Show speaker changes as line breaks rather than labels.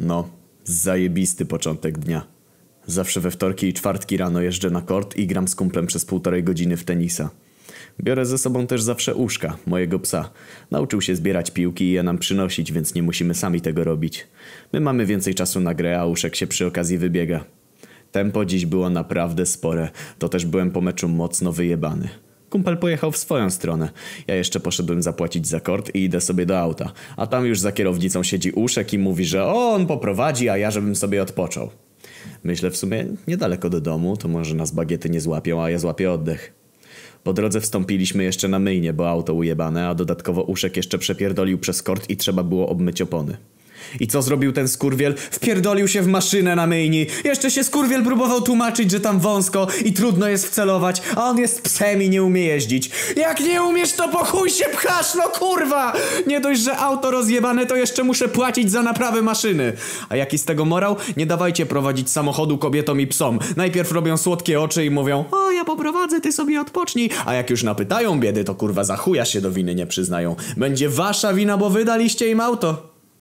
No, zajebisty początek dnia. Zawsze we wtorki i czwartki rano jeżdżę na kort i gram z kumplem przez półtorej godziny w tenisa. Biorę ze sobą też zawsze uszka, mojego psa. Nauczył się zbierać piłki i je nam przynosić, więc nie musimy sami tego robić. My mamy więcej czasu na grę, a uszek się przy okazji wybiega. Tempo dziś było naprawdę spore, to też byłem po meczu mocno wyjebany. Kumpel pojechał w swoją stronę. Ja jeszcze poszedłem zapłacić za kort i idę sobie do auta. A tam już za kierownicą siedzi uszek i mówi, że o, on poprowadzi, a ja żebym sobie odpoczął. Myślę w sumie niedaleko do domu, to może nas bagiety nie złapią, a ja złapię oddech. Po drodze wstąpiliśmy jeszcze na myjnie, bo auto ujebane, a dodatkowo uszek jeszcze przepierdolił przez kort i trzeba było obmyć opony. I co zrobił ten skurwiel? Wpierdolił się w maszynę na myjni. Jeszcze się skurwiel próbował tłumaczyć, że tam wąsko i trudno jest wcelować, a on jest psem i nie umie jeździć. Jak nie umiesz, to po chuj się pchasz, no kurwa! Nie dość, że auto rozjebane, to jeszcze muszę płacić za naprawę maszyny. A jaki z tego morał? Nie dawajcie prowadzić samochodu kobietom i psom. Najpierw robią słodkie oczy i mówią o ja poprowadzę, ty sobie odpocznij. A jak już napytają biedy, to kurwa za chuja się do winy nie przyznają. Będzie wasza wina, bo wydaliście im auto.